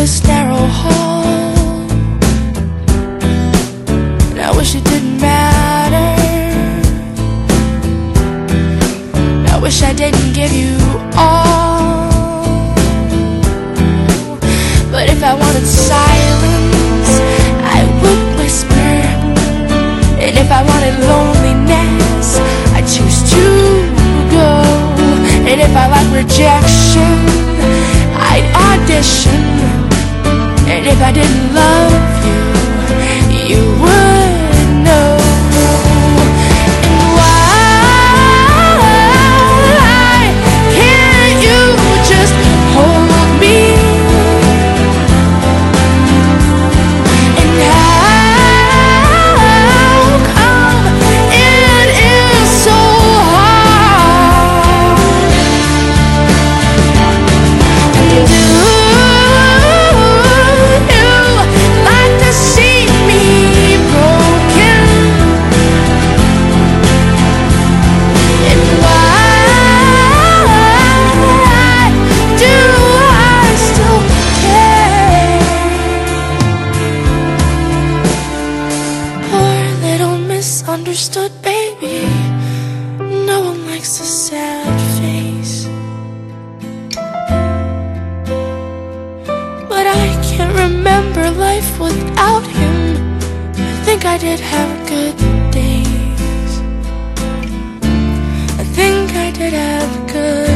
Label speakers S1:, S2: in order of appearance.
S1: this narrow hall. And I wish it didn't matter. I wish I didn't give you if I didn't love you, misunderstood baby. No one likes a sad face. But I can't remember life without him. I think I did have good days. I think I did have good.